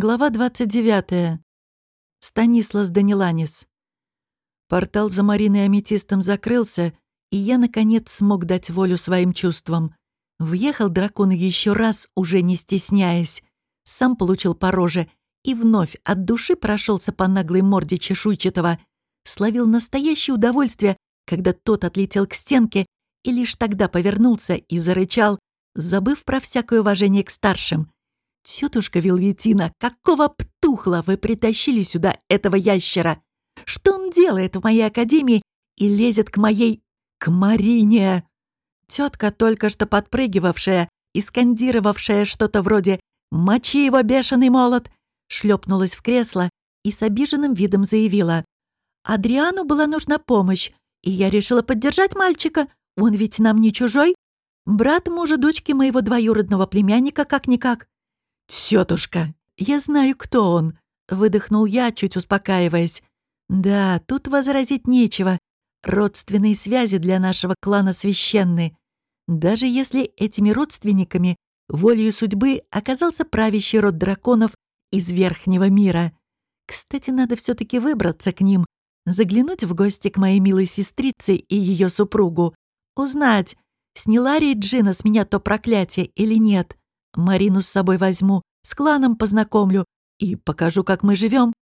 Глава 29. Станислас Даниланис. Портал за Мариной Аметистом закрылся, и я, наконец, смог дать волю своим чувствам. Въехал дракон еще раз, уже не стесняясь. Сам получил по роже и вновь от души прошелся по наглой морде чешуйчатого. Словил настоящее удовольствие, когда тот отлетел к стенке и лишь тогда повернулся и зарычал, забыв про всякое уважение к старшим — «Тетушка Вильветина, какого птухла вы притащили сюда этого ящера? Что он делает в моей академии и лезет к моей... к Марине?» Тетка, только что подпрыгивавшая и скандировавшая что-то вроде «Мочи его, бешеный молот!» шлепнулась в кресло и с обиженным видом заявила «Адриану была нужна помощь, и я решила поддержать мальчика, он ведь нам не чужой. Брат мужа дочки моего двоюродного племянника как-никак. «Тетушка, я знаю, кто он», — выдохнул я, чуть успокаиваясь. «Да, тут возразить нечего. Родственные связи для нашего клана священны. Даже если этими родственниками волею судьбы оказался правящий род драконов из Верхнего мира. Кстати, надо все таки выбраться к ним, заглянуть в гости к моей милой сестрице и ее супругу, узнать, сняла ли Джина с меня то проклятие или нет. Марину с собой возьму, с кланом познакомлю и покажу, как мы живем.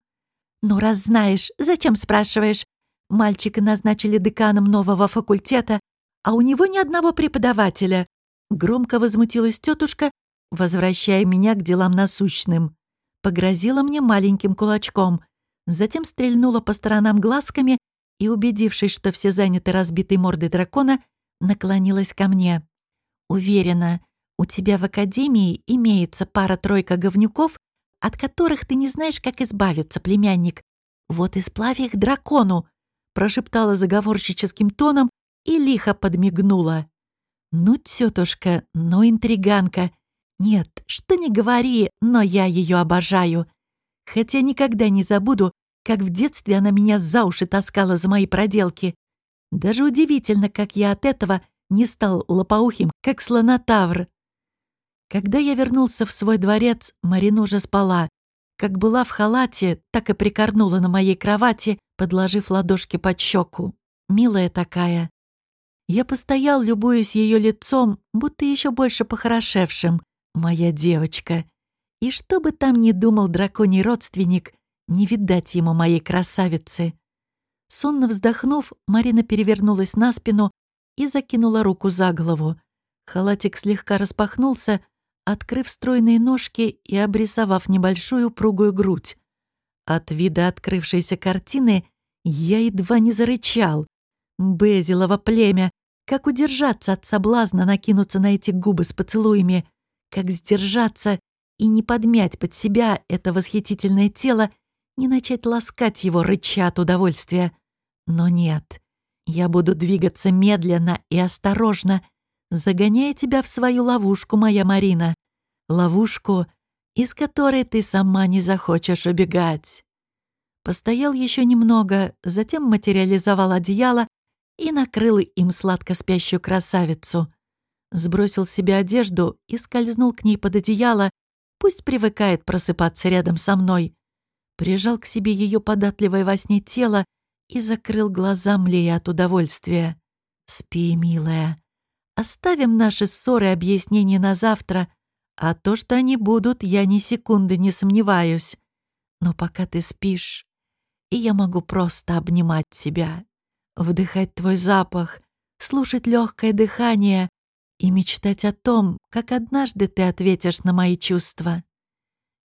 Ну, раз знаешь, зачем спрашиваешь? Мальчика назначили деканом нового факультета, а у него ни одного преподавателя. Громко возмутилась тетушка, возвращая меня к делам насущным. Погрозила мне маленьким кулачком, затем стрельнула по сторонам глазками и, убедившись, что все заняты разбитой мордой дракона, наклонилась ко мне. «Уверена, у тебя в академии имеется пара-тройка говнюков, от которых ты не знаешь, как избавиться, племянник. Вот и сплавь их дракону!» прошептала заговорщическим тоном и лихо подмигнула. «Ну, тетушка, ну, интриганка. Нет, что не говори, но я ее обожаю. Хотя никогда не забуду, как в детстве она меня за уши таскала за мои проделки. Даже удивительно, как я от этого не стал лопоухим, как слонотавр. Когда я вернулся в свой дворец, Марина уже спала. Как была в халате, так и прикорнула на моей кровати, подложив ладошки под щеку. Милая такая. Я постоял, любуясь ее лицом, будто еще больше похорошевшим. Моя девочка. И что бы там ни думал драконий родственник, не видать ему моей красавицы. Сонно вздохнув, Марина перевернулась на спину и закинула руку за голову. Халатик слегка распахнулся, открыв стройные ножки и обрисовав небольшую упругую грудь. От вида открывшейся картины я едва не зарычал. Безилово племя! Как удержаться от соблазна накинуться на эти губы с поцелуями? Как сдержаться и не подмять под себя это восхитительное тело, не начать ласкать его, рыча от удовольствия? Но нет, я буду двигаться медленно и осторожно, загоняя тебя в свою ловушку, моя Марина. Ловушку, из которой ты сама не захочешь убегать. Постоял еще немного, затем материализовал одеяло и накрыл им сладко спящую красавицу. Сбросил себе одежду и скользнул к ней под одеяло, пусть привыкает просыпаться рядом со мной. Прижал к себе ее податливое во сне тело и закрыл глаза, млея от удовольствия. «Спи, милая», Оставим наши ссоры и объяснения на завтра, а то, что они будут, я ни секунды не сомневаюсь. Но пока ты спишь, и я могу просто обнимать тебя, вдыхать твой запах, слушать легкое дыхание и мечтать о том, как однажды ты ответишь на мои чувства.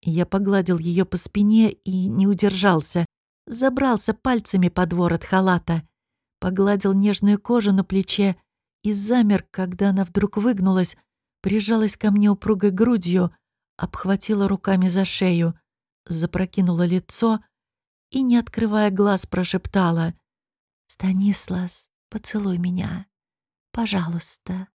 Я погладил ее по спине и не удержался, забрался пальцами под ворот халата, погладил нежную кожу на плече и замер, когда она вдруг выгнулась, прижалась ко мне упругой грудью, обхватила руками за шею, запрокинула лицо и, не открывая глаз, прошептала «Станислас, поцелуй меня, пожалуйста».